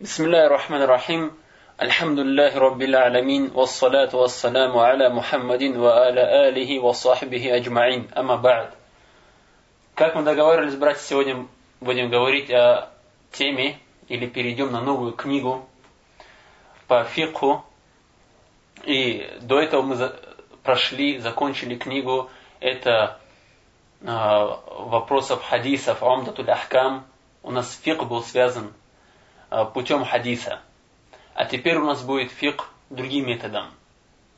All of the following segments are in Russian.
بسم الله الرحمن الرحيم الحمد لله رب العالمين والصلاة والسلام على محمد وعلى آله وصحبه أجمعين أما بعد Как мы договаривались, братья, сегодня будем говорить о теме или перейдем на новую книгу по фикху. И до этого мы прошли, закончили книгу. Это э, вопросов хадисов, Амдатуль Ахкам. У нас фик был связан Э, путем хадиса. А теперь у нас будет фик другим методом.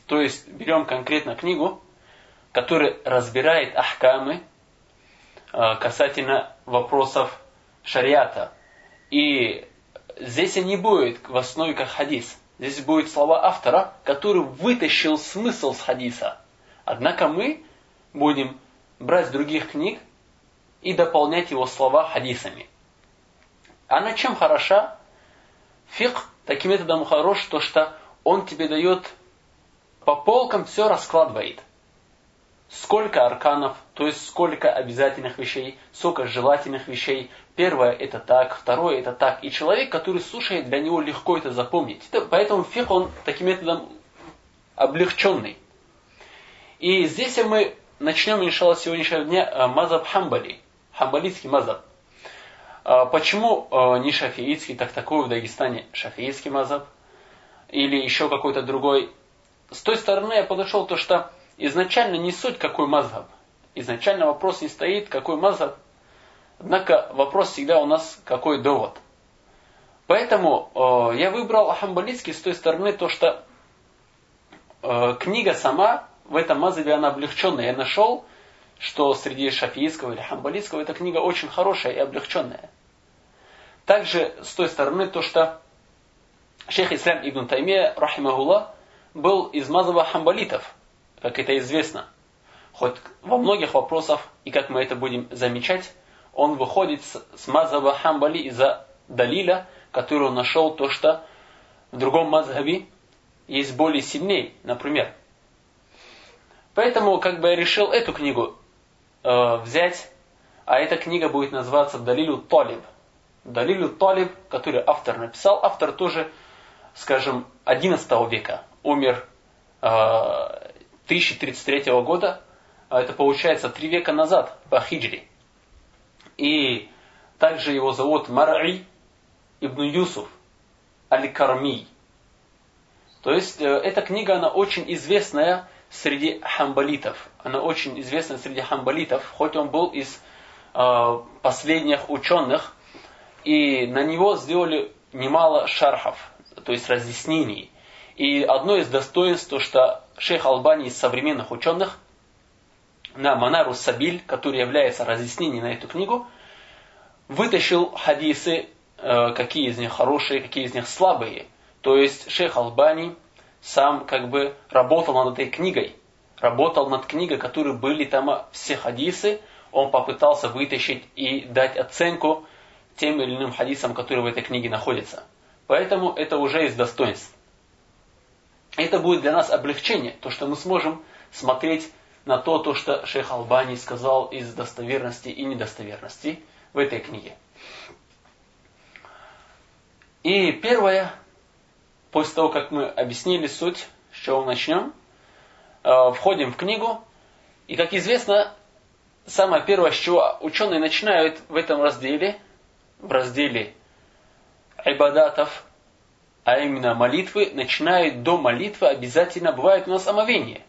То есть берем конкретно книгу, которая разбирает ахкамы э, касательно вопросов шариата. И здесь не будет в основе как хадис. Здесь будет слова автора, который вытащил смысл с хадиса. Однако мы будем брать других книг и дополнять его слова хадисами. А на чем хороша Фик таким методом хорош, то что он тебе дает по полкам все раскладывает. Сколько арканов, то есть сколько обязательных вещей, сколько желательных вещей. Первое это так, второе это так. И человек, который слушает, для него легко это запомнить. Поэтому фих он таким методом облегченный. И здесь мы начнем, иншалла, сегодняшнего дня э, мазаб хамбали, хамбалитский мазаб. А почему э, не шафиитский, так такой в Дагестане шафиитский мазаб? Или еще какой-то другой? С той стороны я подошел то, что изначально не суть какой мазаб. Изначально вопрос не стоит, какой мазаб. Однако вопрос всегда у нас какой довод. Поэтому э, я выбрал Ахамбалитский с той стороны, то что э, книга сама в этом мазабе она облегченная. Я нашел что среди шафийского или хамбалитского эта книга очень хорошая и облегченная. Также с той стороны то, что шейх Ислам Ибн Таймия, рахимахуллах, был из мазаба хамбалитов, как это известно. Хоть во многих вопросах, и как мы это будем замечать, он выходит с мазаба хамбали из-за далиля, который он нашел то, что в другом мазхабе есть более сильней, например. Поэтому как бы я решил эту книгу э, взять, а эта книга будет называться Далилю Талиб. Далилю Талиб, который автор написал, автор тоже, скажем, 11 века, умер э, 1033 года, а это получается три века назад по хиджри. И также его зовут Мар'и ибн Юсуф Аль-Карми. То есть э, эта книга, она очень известная среди хамбалитов. Она очень известна среди хамбалитов, хоть он был из э, последних ученых, и на него сделали немало шархов, то есть разъяснений. И одно из достоинств, то, что шейх Албани из современных ученых на Манару Сабиль, который является разъяснением на эту книгу, вытащил хадисы, э, какие из них хорошие, какие из них слабые. То есть шейх Албани сам как бы работал над этой книгой. Работал над книгой, которые были там все хадисы. Он попытался вытащить и дать оценку тем или иным хадисам, которые в этой книге находятся. Поэтому это уже из достоинств. Это будет для нас облегчение, то, что мы сможем смотреть на то, то что шейх Албани сказал из достоверности и недостоверности в этой книге. И первое, после того, как мы объяснили суть, с чего мы начнем, э, входим в книгу, и, как известно, самое первое, с чего ученые начинают в этом разделе, в разделе айбадатов, а именно молитвы, начинают до молитвы обязательно бывает у нас омовение.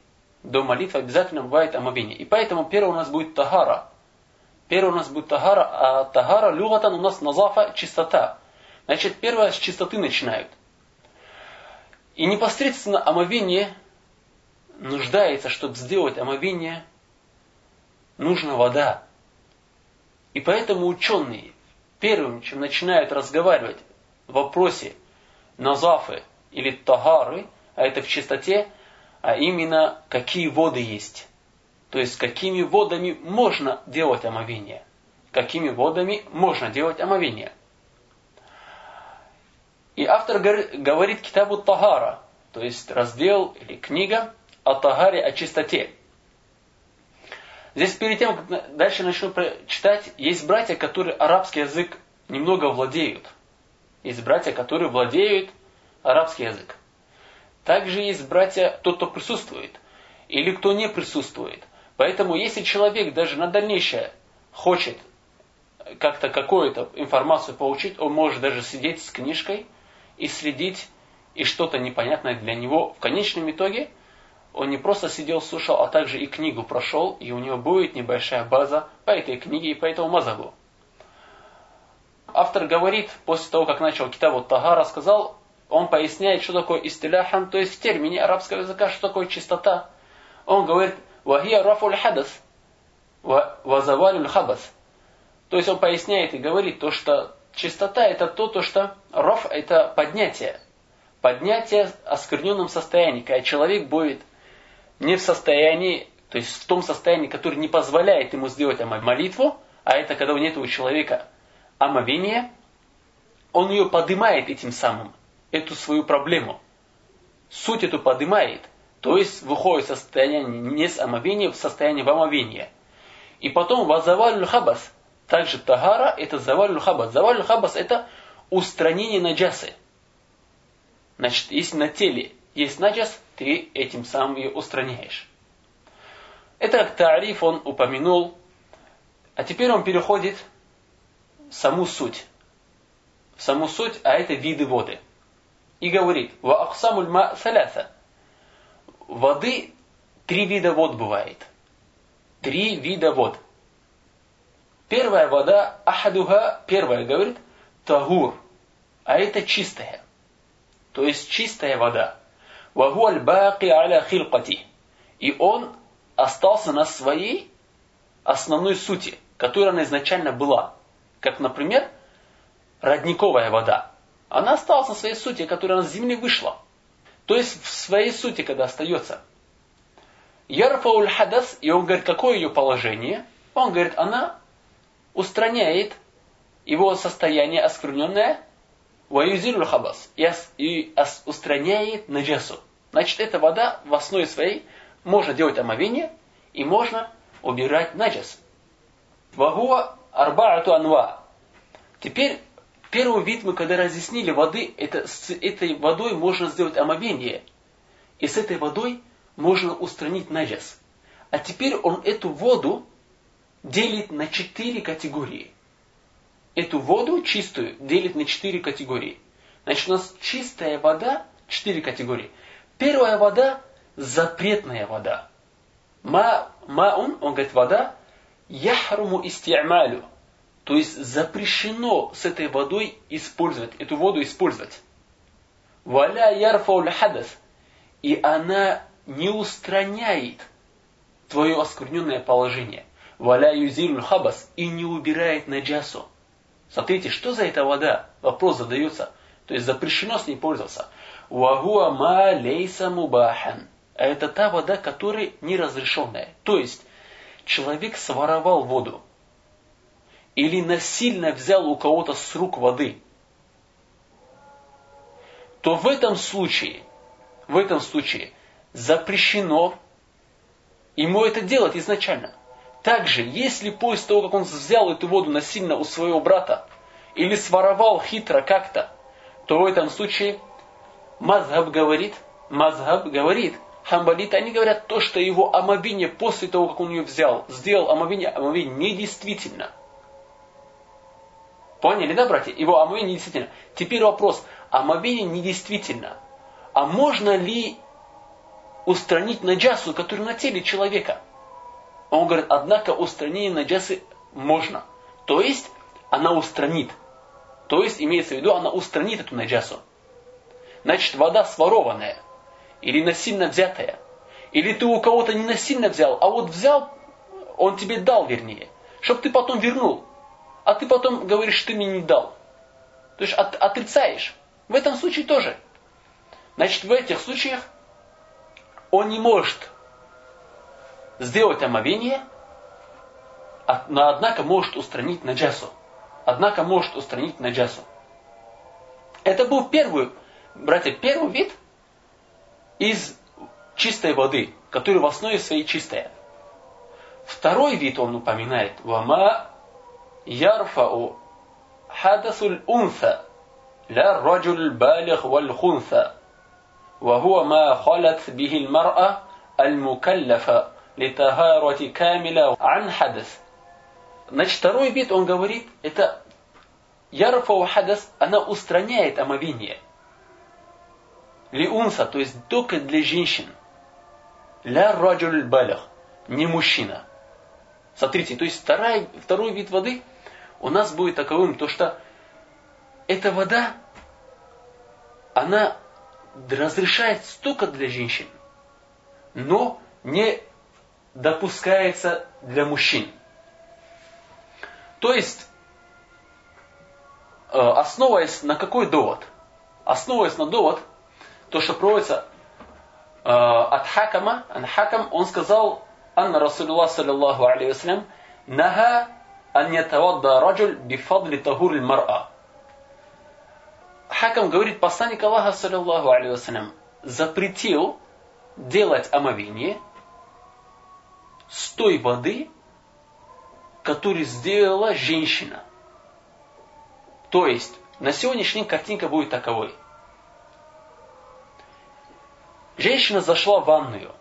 До молитвы обязательно бывает омовение. И поэтому первое у нас будет тагара. Первое у нас будет тагара, а тагара люгатан у нас назафа чистота. Значит, первое с чистоты начинают – и непосредственно омовение нуждается, чтобы сделать омовение, нужна вода. И поэтому ученые первым, чем начинают разговаривать в вопросе назафы или тагары, а это в чистоте, а именно какие воды есть. То есть какими водами можно делать омовение. Какими водами можно делать омовение. И автор говорит китабу Тагара, то есть раздел или книга о Тагаре, о чистоте. Здесь перед тем, как дальше начну читать, есть братья, которые арабский язык немного владеют. Есть братья, которые владеют арабский язык. Также есть братья, тот, кто присутствует, или кто не присутствует. Поэтому, если человек даже на дальнейшее хочет как-то какую-то информацию получить, он может даже сидеть с книжкой и следить, и что-то непонятное для него. В конечном итоге он не просто сидел, слушал, а также и книгу прошел, и у него будет небольшая база по этой книге и по этому мазагу. Автор говорит, после того, как начал Китабу Тагара, сказал, он поясняет, что такое истиляхан, то есть в термине арабского языка, что такое чистота. Он говорит, вахия рафуль хадас, вазавалюль хабас. То есть он поясняет и говорит то, что чистота это то, то что раф это поднятие. Поднятие в оскверненном состоянии, когда человек будет не в состоянии, то есть в том состоянии, которое не позволяет ему сделать молитву, а это когда нет у человека омовения, он ее поднимает этим самым, эту свою проблему. Суть эту поднимает, то есть выходит состояние не с омовения в состояние в омовение. И потом вазаваль хабас, также тагара это заваль хабас. Заваль хабас это устранение наджасы. Значит, если на теле есть наджас, ты этим самым ее устраняешь. Это как тариф он упомянул. А теперь он переходит в саму суть. В саму суть, а это виды воды. И говорит, ва аксамуль ма саляса. Воды, три вида вод бывает. Три вида вод. Первая вода, ахадуха, первая говорит, тагур, а это чистая. То есть чистая вода. Вагуаль баки аля хилкати. И он остался на своей основной сути, которая она изначально была. Как, например, родниковая вода. Она осталась на своей сути, которая она с земли вышла. То есть в своей сути, когда остается. Ярфауль хадас, и он говорит, какое ее положение? Он говорит, она устраняет его состояние оскверненное, ваюзилю хабас, и устраняет наджасу. Значит, эта вода в основе своей можно делать омовение и можно убирать наджас. Вагуа арбаату анва. Теперь первый вид мы когда разъяснили воды, это, с этой водой можно сделать омовение. И с этой водой можно устранить наджас. А теперь он эту воду делит на четыре категории. Эту воду чистую делит на четыре категории. Значит, у нас чистая вода, четыре категории. Первая вода – запретная вода. Ма, маун, он говорит, вода, яхруму истиамалю. То есть запрещено с этой водой использовать, эту воду использовать. Валя ярфауль хадас. И она не устраняет твое оскверненное положение валя юзилю хабас и не убирает наджасу. Смотрите, что за эта вода? Вопрос задается. То есть запрещено с ней пользоваться. Вагуа ма лейса мубахан. А это та вода, которая неразрешенная. То есть, человек своровал воду. Или насильно взял у кого-то с рук воды. То в этом случае, в этом случае запрещено ему это делать изначально – также, если после того, как он взял эту воду насильно у своего брата, или своровал хитро как-то, то в этом случае Мазхаб говорит, Мазхаб говорит, хамбалиты, они говорят то, что его омовение после того, как он ее взял, сделал омовение, омовение недействительно. Поняли, да, братья? Его омовение недействительно. Теперь вопрос, омовение недействительно. А можно ли устранить наджасу, которая на теле человека? Он говорит, однако устранение наджасы можно. То есть, она устранит. То есть, имеется в виду, она устранит эту наджасу. Значит, вода сворованная, или насильно взятая, или ты у кого-то не насильно взял, а вот взял, он тебе дал, вернее, чтобы ты потом вернул. А ты потом говоришь, ты мне не дал. То есть от, отрицаешь. В этом случае тоже. Значит, в этих случаях он не может сделать омовение, а, но однако может устранить наджасу. Однако может устранить наджасу. Это был первый, братья, первый вид из чистой воды, который в основе своей чистая. Второй вид он упоминает. Вама ярфау хадасуль унса لا الرجل البالغ والخنثى وهو ما خلت به المرأة المكلفة литагарати камиля ан хадас. Значит, второй вид, он говорит, это ярфау хадас, она устраняет омовение. Лиунса, то есть только для женщин. Ля раджуль балях, не мужчина. Смотрите, то есть второй, второй вид воды у нас будет таковым, то что эта вода, она разрешает столько для женщин, но не допускается для мужчин. То есть, э, основываясь на какой довод? Основываясь на довод, то, что проводится э, от Хакама, Хакам, он сказал, Анна Расулуллах саллиллаху алейhi вассалям, Наха ан ятавадда раджуль бифадли тагур мар'a. Хакам говорит, посланник Аллаха, саллиллаху алейhi вассалям, запретил делать омовение с той воды, которую сделала женщина. То есть, на сегодняшний день картинка будет таковой. Женщина зашла в ванную,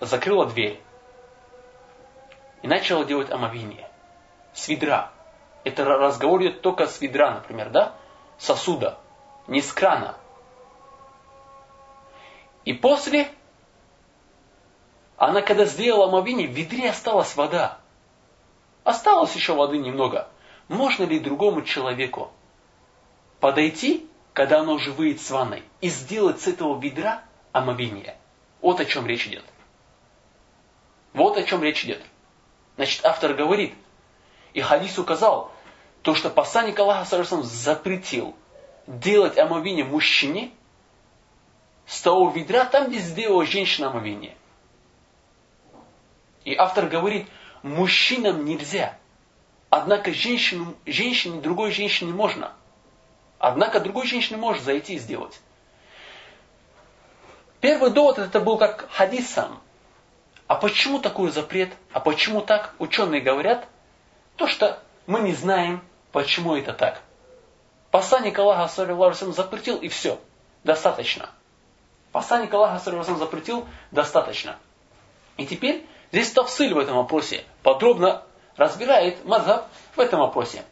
закрыла дверь и начала делать омовение с ведра. Это разговор идет только с ведра, например, да? Сосуда, не с крана. И после она когда сделала омовение, в ведре осталась вода. Осталось еще воды немного. Можно ли другому человеку подойти, когда оно уже выйдет с ванной, и сделать с этого ведра омовение? Вот о чем речь идет. Вот о чем речь идет. Значит, автор говорит, и хадис указал, то, что посланник Аллаха запретил делать омовение мужчине с того ведра, там, где сделала женщина омовение – и автор говорит, мужчинам нельзя. Однако женщину, женщине, другой женщине можно. Однако другой женщине может зайти и сделать. Первый довод это был как хадис сам. А почему такой запрет? А почему так? Ученые говорят, то что мы не знаем, почему это так. Посланник Аллаха саллиллаху запретил и все. Достаточно. Посланник Аллаха саллиллаху запретил достаточно. И теперь Здесь Тавсыль в этом вопросе подробно разбирает мазхаб в этом вопросе.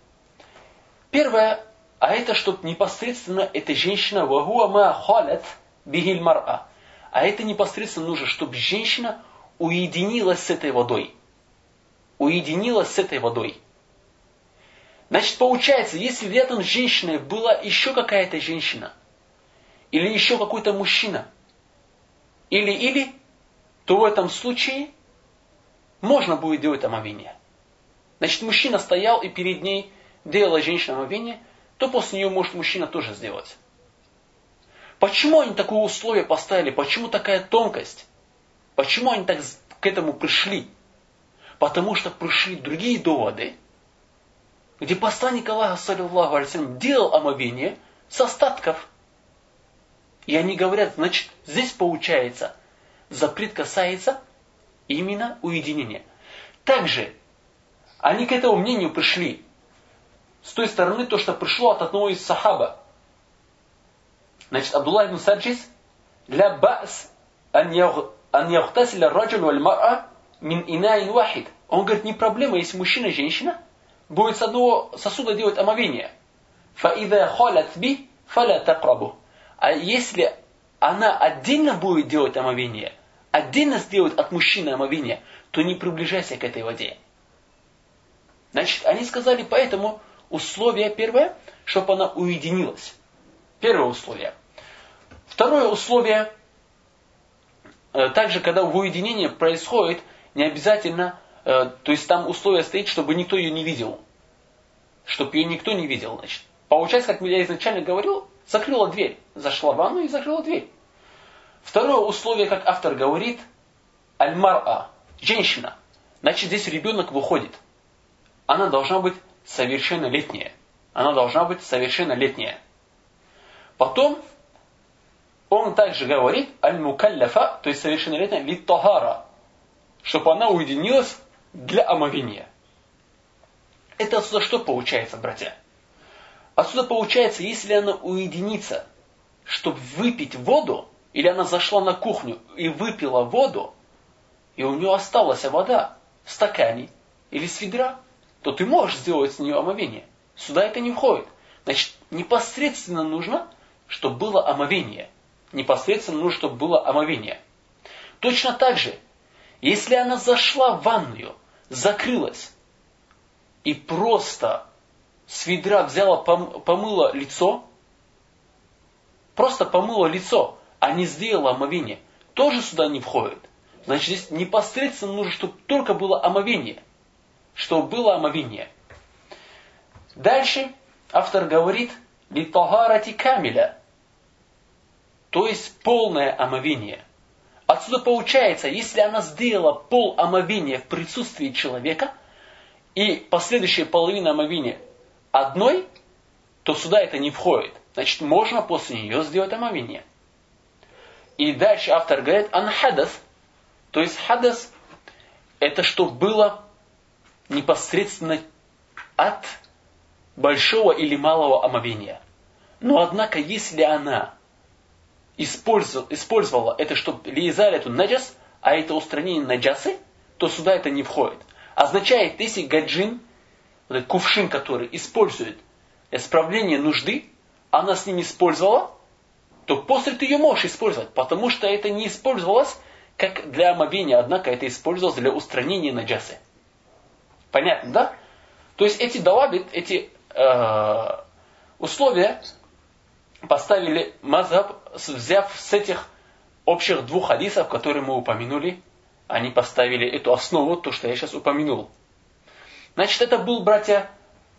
Первое, а это чтобы непосредственно эта женщина вагуа ма халят бигиль мар'a. А это непосредственно нужно, чтобы женщина уединилась с этой водой. Уединилась с этой водой. Значит, получается, если рядом с женщиной была еще какая-то женщина, или еще какой-то мужчина, или, или, то в этом случае можно будет делать омовение. Значит, мужчина стоял и перед ней делала женщина омовение, то после нее может мужчина тоже сделать. Почему они такое условие поставили? Почему такая тонкость? Почему они так к этому пришли? Потому что пришли другие доводы, где посланник Аллаха, саллиллаху алейсалям, делал омовение с остатков. И они говорят, значит, здесь получается, запрет касается Именно уединение. Также они к этому мнению пришли с той стороны, то, что пришло от одного из сахаба. Значит, Абдуллах ибн Саджис «Ля ба'с ан яхтасиля раджун валь мара мин инаин вахид». Он говорит, не проблема, если мужчина и женщина будет с одного сосуда делать омовение. «Фаида халят би фаля такрабу». А если она отдельно будет делать омовение – отдельно сделать от мужчины омовение, то не приближайся к этой воде. Значит, они сказали, поэтому условие первое, чтобы она уединилась. Первое условие. Второе условие, э, также, когда в уединении происходит, не обязательно, э, то есть там условие стоит, чтобы никто ее не видел. Чтобы ее никто не видел, значит. Получается, как я изначально говорил, закрыла дверь. Зашла в ванну и закрыла дверь. Второе условие, как автор говорит, аль-мар'a, женщина. Значит, здесь ребенок выходит. Она должна быть совершеннолетняя. Она должна быть совершеннолетняя. Потом он также говорит аль-мукалляфа, то есть совершеннолетняя, литтахара, чтобы она уединилась для омовения. Это отсюда что получается, братья? Отсюда получается, если она уединится, чтобы выпить воду, или она зашла на кухню и выпила воду, и у нее осталась вода в стакане или с ведра, то ты можешь сделать с нее омовение. Сюда это не входит. Значит, непосредственно нужно, чтобы было омовение. Непосредственно нужно, чтобы было омовение. Точно так же, если она зашла в ванную, закрылась и просто с ведра взяла, помыла лицо, просто помыла лицо, а не сделала омовение, тоже сюда не входит. Значит, здесь непосредственно нужно, чтобы только было омовение. Чтобы было омовение. Дальше автор говорит, литагарати камиля, то есть полное омовение. Отсюда получается, если она сделала пол омовения в присутствии человека, и последующая половина омовения одной, то сюда это не входит. Значит, можно после нее сделать омовение. И дальше автор говорит, анхадас, то есть хадас, это что было непосредственно от большого или малого омовения. Но однако, если она использовала, использовала это, чтобы лизали эту наджас, а это устранение наджасы, то сюда это не входит. Означает, если гаджин, вот этот кувшин, который использует исправление нужды, она с ним использовала, то после ты ее можешь использовать, потому что это не использовалось как для омовения, однако это использовалось для устранения наджасы. Понятно, да? То есть эти далабит, эти э, условия поставили мазхаб, взяв с этих общих двух хадисов, которые мы упомянули, они поставили эту основу, то, что я сейчас упомянул. Значит, это был, братья,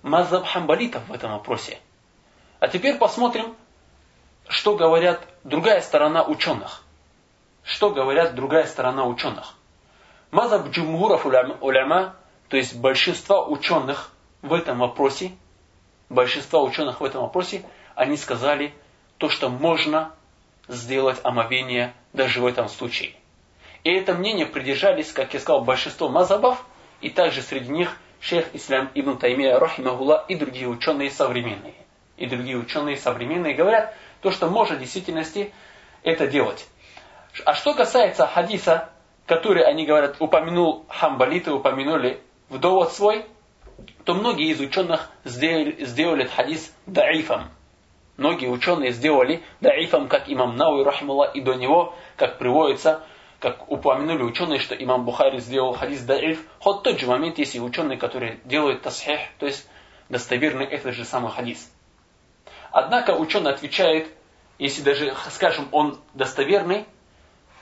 мазхаб хамбалитов в этом вопросе. А теперь посмотрим, что говорят другая сторона ученых. Что говорят другая сторона ученых. Мазаб джумгуров уляма, то есть большинство ученых в этом вопросе, большинство ученых в этом вопросе, они сказали то, что можно сделать омовение даже в этом случае. И это мнение придержались, как я сказал, большинство мазабов, и также среди них шейх Ислам Ибн Таймия Рахимахула и другие ученые современные. И другие ученые современные говорят, то, что можно в действительности это делать. А что касается хадиса, который, они говорят, упомянул Хамбалиты, упомянули в довод свой, то многие из ученых сделали, сделали хадис даифом. Многие ученые сделали даифом, как имам Науи, рахимулла, и до него, как приводится, как упомянули ученые, что имам Бухари сделал хадис даиф, хоть в тот же момент есть и ученые, которые делают тасхих, то есть достоверный этот же самый хадис. Однако ученый отвечает, если даже, скажем, он достоверный,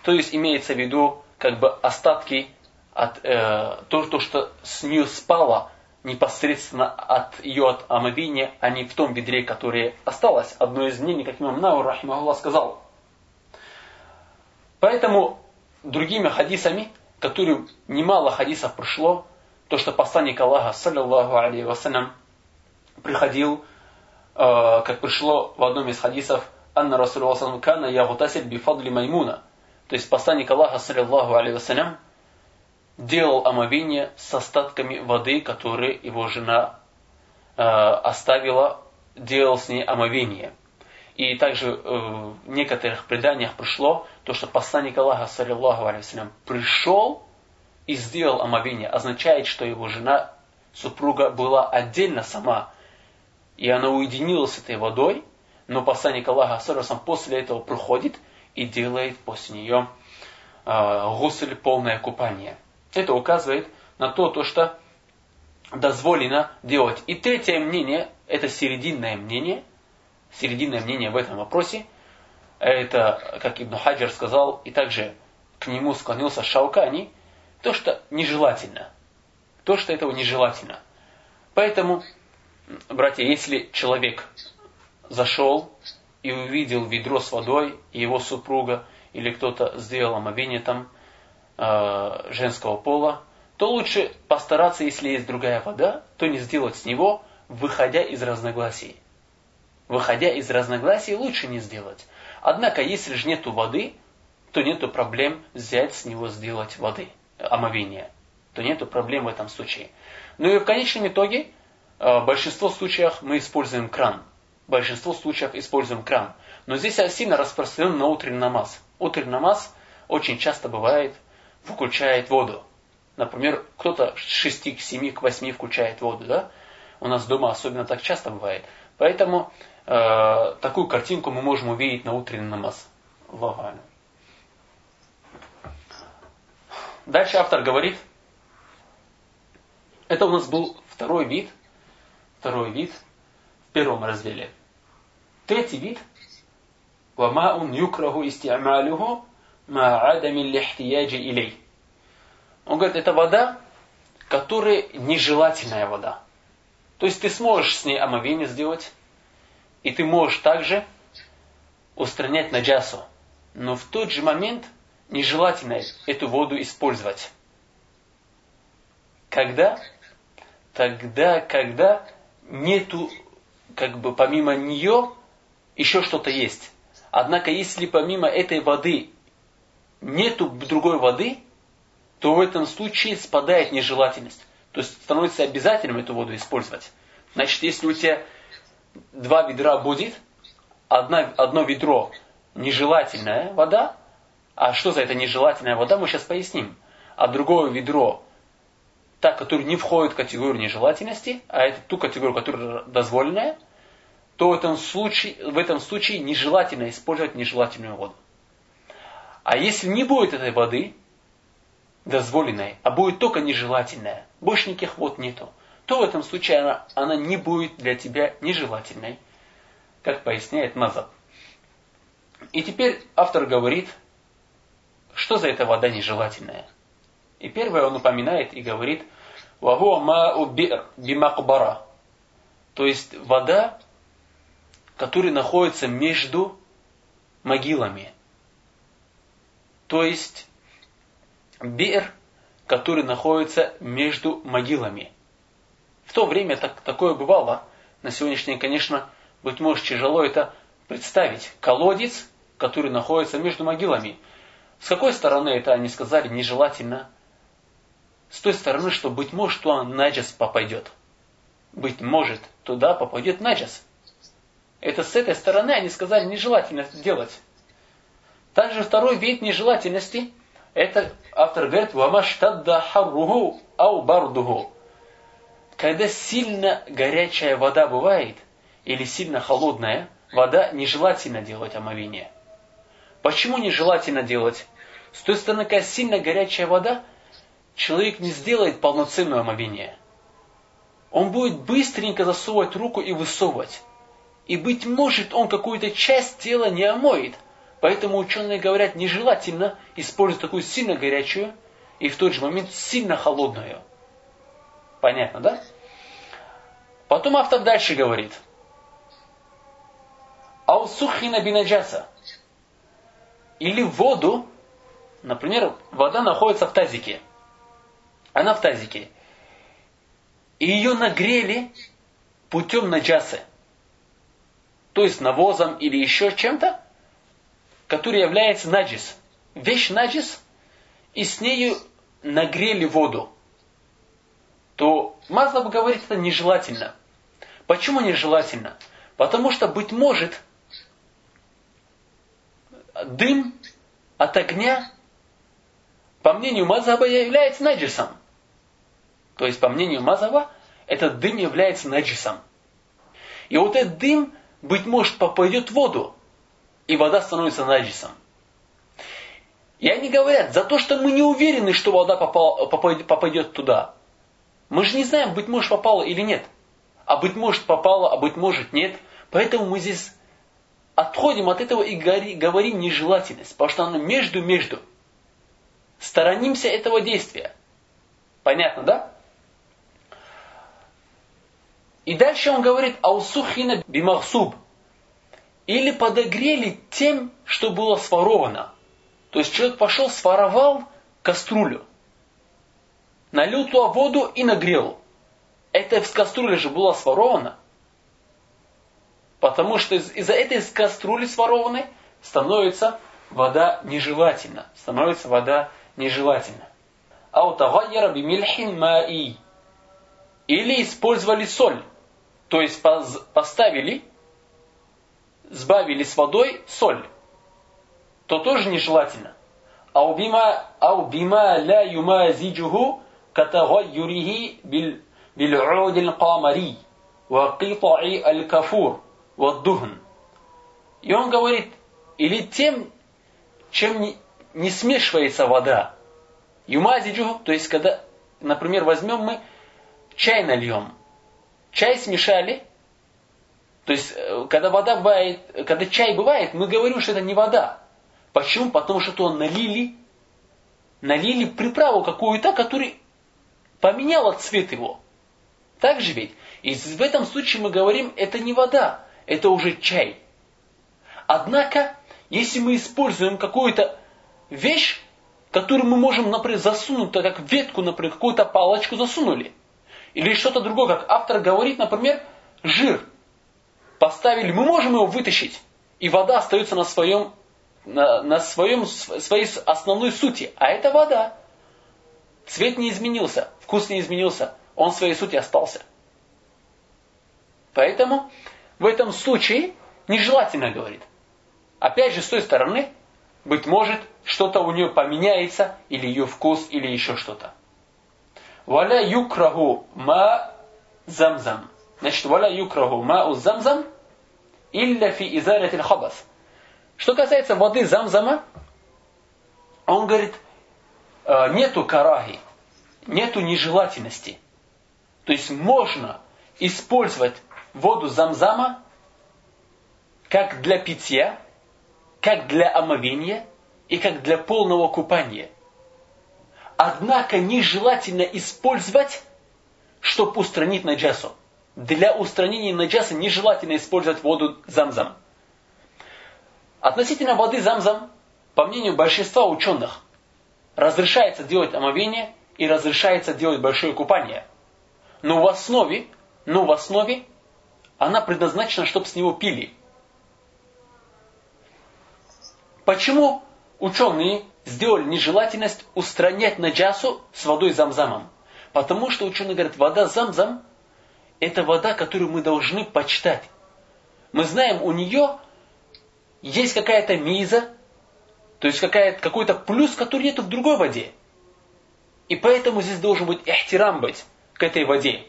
то есть имеется в виду как бы остатки от э, то, то, что с нее спало, непосредственно от ее от омовения, а не в том бедре, которое осталось. Одно из мнений, как имам Наур, рахимахуллах, сказал. Поэтому другими хадисами, которые немало хадисов прошло, то, что посланник Аллаха, саллиллаху алейхи вассалям, приходил, как пришло в одном из хадисов, Анна Расулуллах кана ягутасиль бифадли маймуна. То есть посланник Аллаха, саллиллаху алейхи делал омовение с остатками воды, которые его жена э, оставила, делал с ней омовение. И также э, в некоторых преданиях пришло то, что посланник Аллаха, саллиллаху алейхи пришел и сделал омовение. Означает, что его жена, супруга была отдельно сама, и она уединилась с этой водой, но посланник Аллаха, саллиллаху после этого приходит и делает после нее э, гусль, полное купание. Это указывает на то, то, что дозволено делать. И третье мнение, это серединное мнение, серединное мнение в этом вопросе, это, как Ибн Хаджар сказал, и также к нему склонился Шаукани, то, что нежелательно. То, что этого нежелательно. Поэтому, братья, если человек зашел и увидел ведро с водой, и его супруга или кто-то сделал омовение там, э, женского пола, то лучше постараться, если есть другая вода, то не сделать с него, выходя из разногласий. Выходя из разногласий, лучше не сделать. Однако, если же нету воды, то нету проблем взять с него сделать воды, омовение. То нету проблем в этом случае. Ну и в конечном итоге, в большинстве случаев мы используем кран. большинство случаев используем кран. Но здесь сильно распространен на утренний намаз. Утренний намаз очень часто бывает, включает воду. Например, кто-то с 6 к 7 к 8 включает воду. Да? У нас дома особенно так часто бывает. Поэтому э, такую картинку мы можем увидеть на утренний намаз. Аллаху Дальше автор говорит, это у нас был второй вид, второй вид в первом разделе. Третий вид, وَمَاءٌ يُكْرَهُ إِسْتِعْمَالُهُ مَا عَدَمِ الْإِحْتِيَاجِ إِلَيْهِ Он говорит, это вода, которая нежелательная вода. То есть ты сможешь с ней омовение сделать, и ты можешь также устранять наджасу. Но в тот же момент нежелательно эту воду использовать. Когда? Тогда, когда нету, как бы помимо нее, еще что-то есть. Однако, если помимо этой воды нету другой воды, то в этом случае спадает нежелательность. То есть становится обязательным эту воду использовать. Значит, если у тебя два ведра будет, одна, одно ведро нежелательная вода, а что за это нежелательная вода, мы сейчас поясним. А другое ведро, та, которая не входит в категорию нежелательности, а это ту категорию, которая дозволенная, то в этом случае, в этом случае нежелательно использовать нежелательную воду. А если не будет этой воды, дозволенной, а будет только нежелательная, больше никаких вод нету, то в этом случае она, она не будет для тебя нежелательной, как поясняет Мазаб. И теперь автор говорит, что за эта вода нежелательная. И первое он упоминает и говорит, «Вахуа ма'у бимакбара». То есть вода, которая находится между могилами. То есть бир, который находится между могилами. В то время так, такое бывало. На сегодняшний конечно, быть может тяжело это представить. Колодец, который находится между могилами. С какой стороны это они сказали нежелательно? Той стороны, что быть может, туда наджас попадет. Быть может, туда попадет наджас. Это с этой стороны они сказали нежелательно делать. Также второй вид нежелательности, это автор говорит, «Вамаштадда харруху ау бардуху». Когда сильно горячая вода бывает, или сильно холодная, вода нежелательно делать омовение. Почему нежелательно делать? С той стороны, когда сильно горячая вода, человек не сделает полноценное омовение. Он будет быстренько засовывать руку и высовывать. И, быть может, он какую-то часть тела не омоет. Поэтому ученые говорят, нежелательно использовать такую сильно горячую и в тот же момент сильно холодную. Понятно, да? Потом автор дальше говорит. Аусухина бинаджаса. Или воду, например, вода находится в тазике. Она в тазике. И ее нагрели путем наджасы. То есть навозом или еще чем-то, который является наджис. Вещь наджис, и с нею нагрели воду. То Мазлаб говорит, это нежелательно. Почему нежелательно? Потому что, быть может, дым от огня, по мнению Мазаба, является наджисом. То есть, по мнению Мазаба, этот дым является наджисом. И вот этот дым, быть может, попадет в воду, и вода становится наджисом. И они говорят, за то, что мы не уверены, что вода попала, попадет туда. Мы же не знаем, быть может, попала или нет. А быть может, попала, а быть может, нет. Поэтому мы здесь отходим от этого и говорим нежелательность, потому что она между-между. Сторонимся этого действия. Понятно, да? И дальше он говорит «Аусухина бимахсуб» или подогрели тем, что было своровано. То есть человек пошел, своровал кастрюлю, налил туда воду и нагрел. Это в кастрюле же было своровано. Потому что из- из-за этой кастрюли сворованной становится вода нежелательна. Становится вода нежелательна. Аутагайяра бимильхин маи. Или использовали соль. То есть поставили, сбавили с водой соль, то тоже нежелательно. Аубима, аубима ля юма зиджуху катагайюрихи биль'удил камари ва китаи аль-кафур ва духн. И он говорит, или тем, чем не, не смешивается вода. Юмазиджу, то есть когда, например, возьмем мы чай нальем, Чай смешали, то есть э, когда вода бывает, когда чай бывает, мы говорим, что это не вода. Почему? Потому что то налили, налили приправу какую-то, которая поменяла цвет его. Так же ведь? И в этом случае мы говорим, это не вода, это уже чай. Однако, если мы используем какую-то вещь, которую мы можем, например, засунуть, так как ветку, например, какую-то палочку засунули, или что-то другое, как автор говорит, например, жир поставили, мы можем его вытащить, и вода остается на своем, на, на своем, своей основной сути, а это вода. Цвет не изменился, вкус не изменился, он в своей сути остался. Поэтому в этом случае нежелательно, говорит. Опять же, с той стороны, быть может, что-то у нее поменяется, или ее вкус, или еще что-то. Валя юкраху ма замзам. Значит, валя юкраху ма у замзам илля фи изарят хабас. Что касается воды замзама, он говорит, «Э, нету карахи, нету нежелательности. То есть можно использовать воду замзама как для питья, как для омовения и как для полного купания. Однако нежелательно использовать, чтобы устранить наджасу. Для устранения наджаса нежелательно использовать воду замзам. Относительно воды замзам, по мнению большинства ученых, разрешается делать омовение и разрешается делать большое купание. Но в основе, но в основе она предназначена, чтобы с него пили. Почему ученые сделали нежелательность устранять наджасу с водой замзамом? Потому что ученые говорят, вода замзам – это вода, которую мы должны почитать. Мы знаем, у нее есть какая-то миза, то есть какой-то плюс, который нет в другой воде. И поэтому здесь должен быть эхтирам быть к этой воде.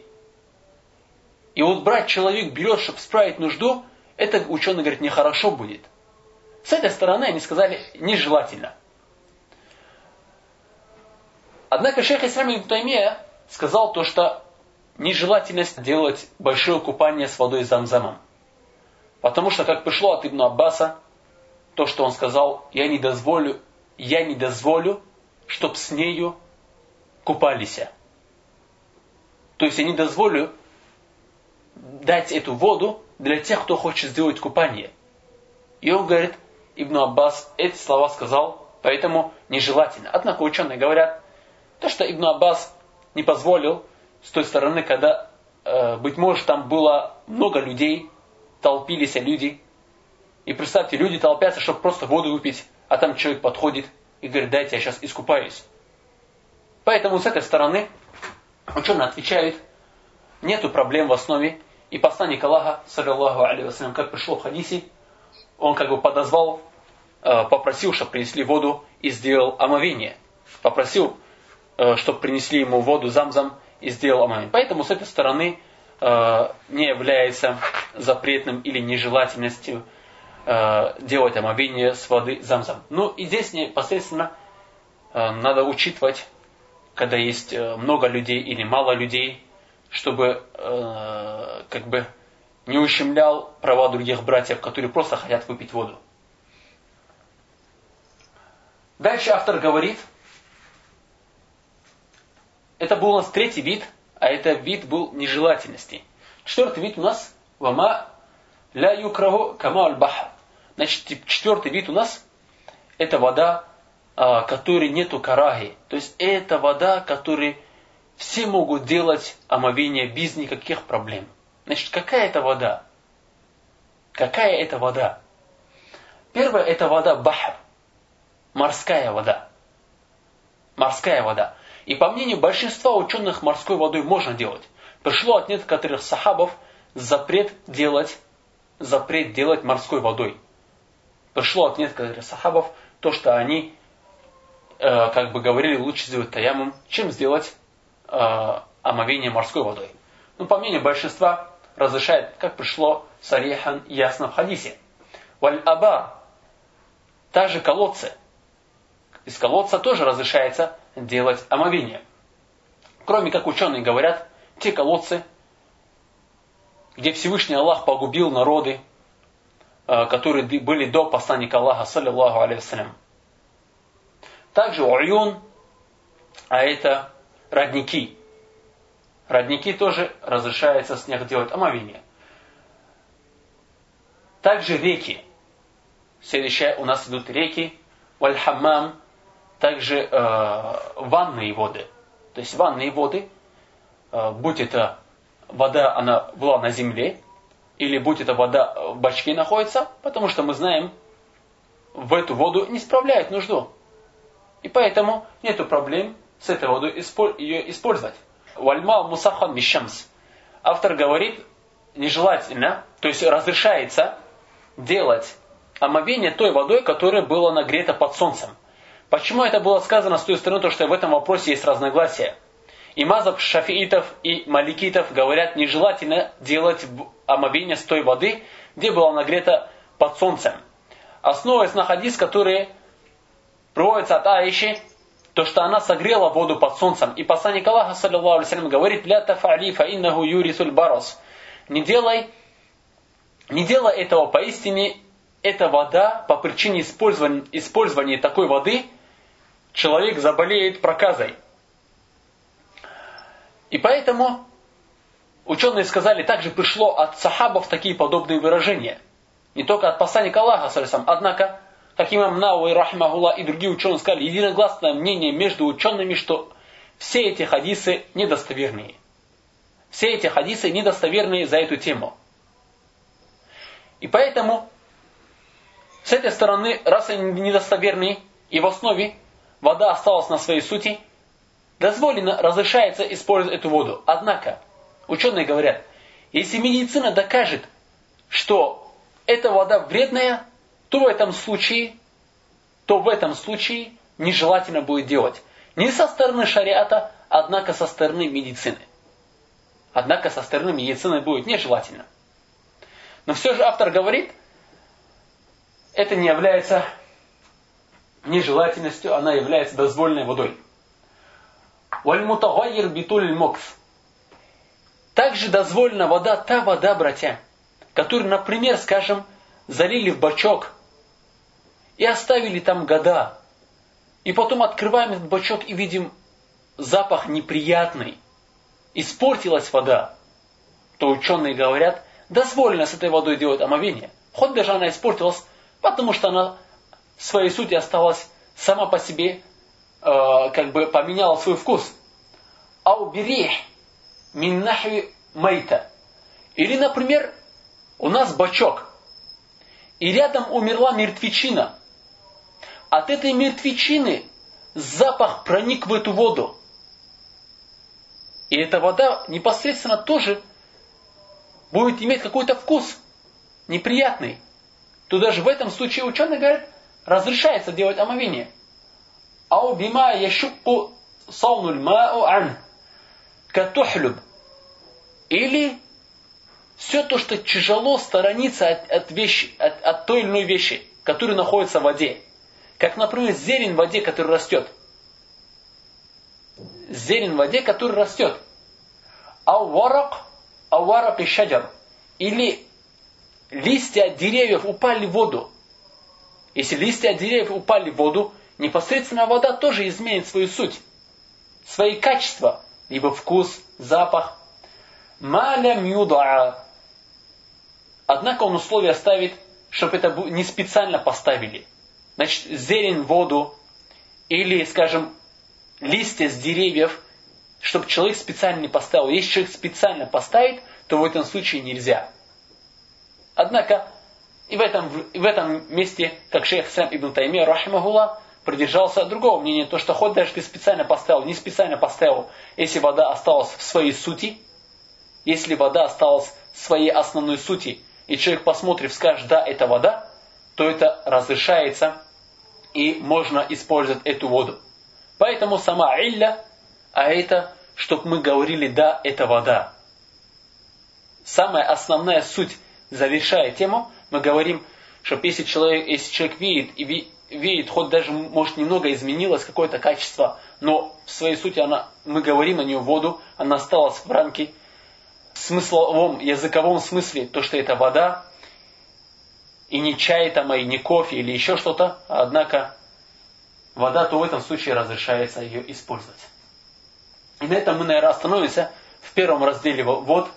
И вот брать человек берет, чтобы справить нужду, это ученый говорит, нехорошо будет. С этой стороны они сказали нежелательно. Однако шейх Ислам Ибн сказал то, что нежелательность делать большое купание с водой замзамом. Потому что, как пришло от Ибн Аббаса, то, что он сказал, я не дозволю, я не дозволю, чтоб с нею купались. То есть я не дозволю дать эту воду для тех, кто хочет сделать купание. И он говорит, Ибн Аббас эти слова сказал, поэтому нежелательно. Однако ученые говорят, то, что Ибн Аббас не позволил с той стороны, когда, э, быть может, там было много людей, толпились люди, и представьте, люди толпятся, чтобы просто воду выпить, а там человек подходит и говорит, дайте, я сейчас искупаюсь. Поэтому с этой стороны ученые отвечают, нету проблем в основе, и посланник Аллаха, саллиллаху алейhi как пришло в хадисе, он как бы подозвал, э, попросил, чтобы принесли воду и сделал омовение. Попросил, чтобы принесли ему воду замзам и сделал омовение. Поэтому с этой стороны э, не является запретным или нежелательностью делать омовение с воды замзам. Ну и здесь непосредственно надо учитывать, когда есть много людей или мало людей, чтобы как бы не ущемлял права других братьев, которые просто хотят выпить воду. Дальше автор говорит, это был у нас третий вид, а это вид был нежелательности. Четвертый вид у нас вама ля юкраху кама аль баха. Значит, четвертый вид у нас это вода, а, которой нету караги. То есть это вода, которой все могут делать омовение без никаких проблем. Значит, какая это вода? Какая это вода? Первое это вода бахр. Морская вода. Морская вода. И по мнению большинства ученых, морской водой можно делать. Пришло от некоторых сахабов запрет делать запрет делать морской водой. Пришло от некоторых сахабов то, что они, э, как бы говорили, лучше сделать таямум, чем сделать э, омовение морской водой. Ну, по мнению большинства, разрешает, как пришло сарихан ясно в хадисе. Валь аба, также колодцы. Из колодца тоже разрешается делать омовение. Кроме как ученые говорят, те колодцы, где Всевышний Аллах погубил народы, э, которые были до посланника Аллаха, саллиллаху алейхи Также уюн, а это родники. Родники тоже разрешается с них делать омовение. Также реки. Следующее у нас идут реки. Вальхаммам. Также э, ванные воды. То есть ванные воды, э, будь это вода, она была на земле, или будь это вода в бачке находится, потому что мы знаем, в эту воду не справляет нужду. И поэтому нет проблем с этой водой ее использовать. Вальма мусахан мишамс. Автор говорит, нежелательно, то есть разрешается делать омовение той водой, которая была нагрета под солнцем. Почему это было сказано с той стороны, то что в этом вопросе есть разногласия. И мазаб шафиитов и маликитов говорят, нежелательно делать омовение с той воды, где была нагрета под солнцем. Основываясь на хадис, который приводится от Аиши, то, что она согрела воду под солнцем. И посланник Аллаха, саллиллаху алейhi говорит, «Ля тафали фа иннаху юрисуль барос». Не делай, не делай этого поистине, эта вода, по причине использования, использования такой воды, человек заболеет проказой. И поэтому ученые сказали, также пришло от сахабов такие подобные выражения. Не только от посланника Аллаха, однако как имам Науи, рахмахулла, и другие ученые сказали, единогласное мнение между учеными, что все эти хадисы недостоверные. Все эти хадисы недостоверные за эту тему. И поэтому, с этой стороны, раз они недостоверные, и в основе вода осталась на своей сути, дозволено, разрешается использовать эту воду. Однако, ученые говорят, если медицина докажет, что эта вода вредная, то в этом случае, то в этом случае нежелательно будет делать. Не со стороны шариата, однако со стороны медицины. Однако со стороны медицины будет нежелательно. Но все же автор говорит, это не является нежелательностью, она является дозволенной водой. Вальмутагайр битуль мокс. Также дозволена вода, та вода, братья, которую, например, скажем, залили в бачок и оставили там года. И потом открываем этот бачок и видим запах неприятный. Испортилась вода. То ученые говорят, дозволено с этой водой делать омовение. Хоть даже она испортилась, потому что она своей сути осталась сама по себе, э, как бы поменяла свой вкус. А убери миннахви майта. Или, например, у нас бачок, и рядом умерла мертвечина – от этой мертвечины запах проник в эту воду. И эта вода непосредственно тоже будет иметь какой-то вкус неприятный. То даже в этом случае ученые говорят, разрешается делать омовение. Ау бима яшукку саунуль мау ан. Катухлюб. Или все то, что тяжело сторониться от, от, вещи, от, от той или иной вещи, которая находится в воде. Как, например, зелень в воде, который растет. Зелень в воде, который растет. Ауарак, ауарак и шаджар. Или листья деревьев упали в воду. Если листья деревьев упали в воду, непосредственно вода тоже изменит свою суть, свои качества, либо вкус, запах. Малям юдаа. Однако он условия ставит, чтобы это не специально поставили значит, зелень в воду или, скажем, листья с деревьев, чтобы человек специально не поставил. Если человек специально поставит, то в этом случае нельзя. Однако, и в этом, в этом месте, как шейх Сам ибн Таймия, рахимахулла, придержался другого мнения, то, что хоть даже ты специально поставил, не специально поставил, если вода осталась в своей сути, если вода осталась в своей основной сути, и человек посмотрит, скажет, да, это вода, то это разрешается и можно использовать эту воду. Поэтому сама илля, а это, чтобы мы говорили, да, это вода. Самая основная суть, завершая тему, мы говорим, что если человек, если человек видит, и ви, видит, хоть даже, может, немного изменилось какое-то качество, но в своей сути она, мы говорим на нее воду, она осталась в рамке, смысловом, языковом смысле, то, что это вода, и не чай там, и не кофе, или еще что-то, однако вода, то в этом случае разрешается ее использовать. И на этом мы, наверное, остановимся в первом разделе вод,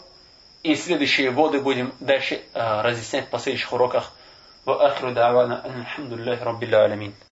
и следующие воды будем дальше э, разъяснять в последующих уроках. وآخر دعوانا أن الحمد لله رب العالمين